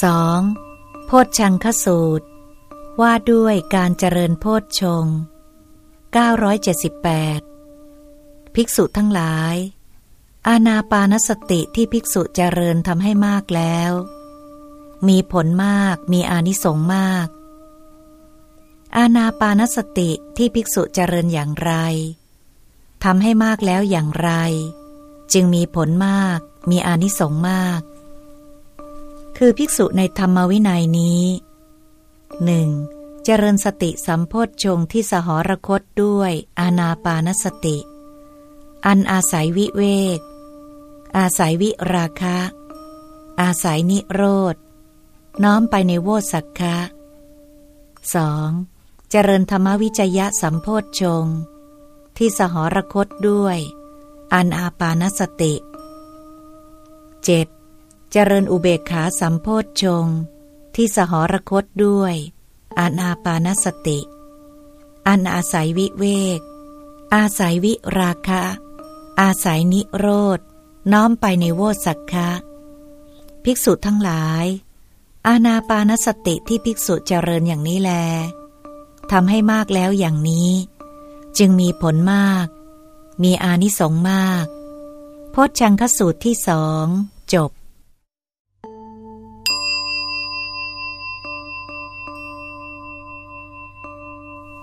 2. โพชชังคสูตร ว่าด้วยการเจริญโพชชง 978 ภิกษุทั้งหลาย อาณาปานสติที่ภิกษุเจริญทำให้มากแล้ว มีผลมากมีอานิสงส์มาก อาณาปานสติที่ภิกษุเจริญอย่างไรทำให้มากแล้วอย่างไร จึงมีผลมากมีอานิสงส์มาก คือภิกษุในธรรมวินัยนี้หนึ่งเจริญสติสัมโพธชงที่สหรคตด้วยอาณาปานสติ อันอาศัยวิเวก อาศัยวิราคะ อาศัยนิโรธ น้อมไปในโวสักคะ 2. เจริญธรรมวิจยะสัมโพธชงที่สหรคตด้วย อันอาปานสติ 7. เจริญอุเบกขาสัมโพธชง ที่สหรคตด้วยอานาปานสติ อันอาศัยวิเวก อาศัยวิราคะ อาศัยนิโรธ น้อมไปในโวสักคะ ภิกษุทั้งหลาย อาณาปานสติที่ภิกษุเจริญอย่างนี้แลทำให้มากแล้วอย่างนี้ จึงมีผลมาก มีอานิสงส์มาก โพชังคสูตรที่สอง จบ